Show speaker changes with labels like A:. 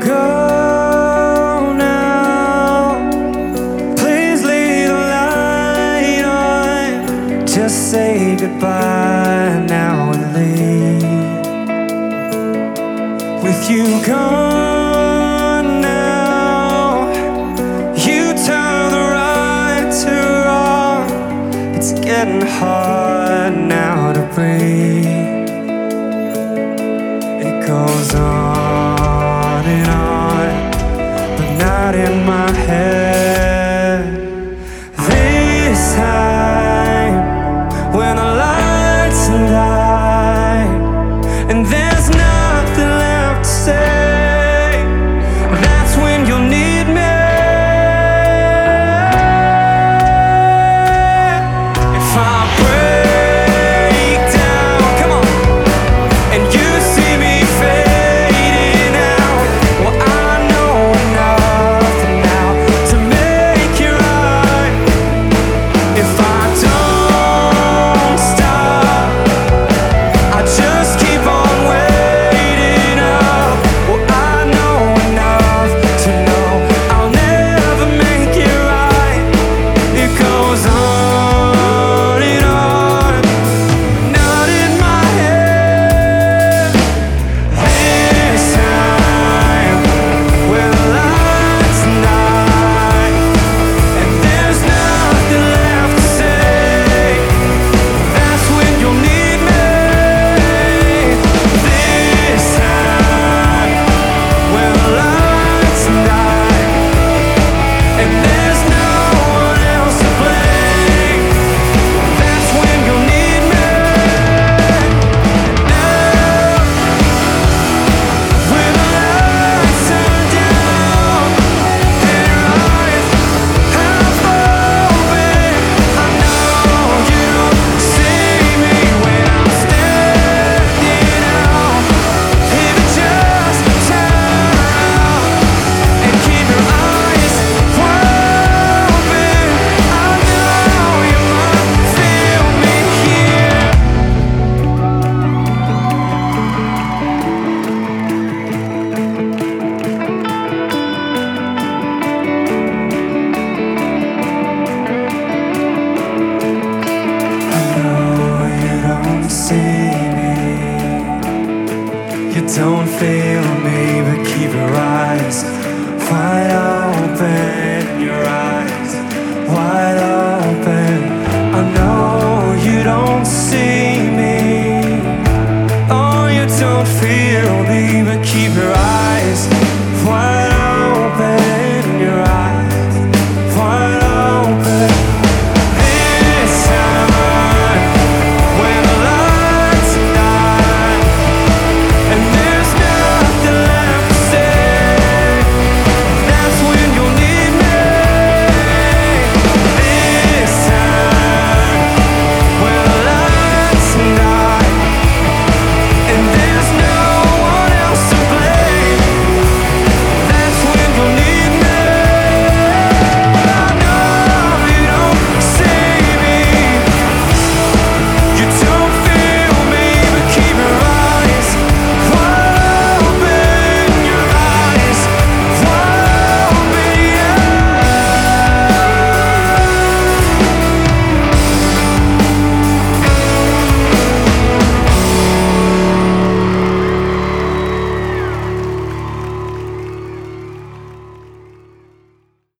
A: go now please leave your life just say goodbye now and leave. With you gone now, you turn the right to wrong. It's getting hard now to breathe. It goes on. got in my head. Keep your eyes wide open, your eyes wide open. I know you don't see me, oh, you don't feel me.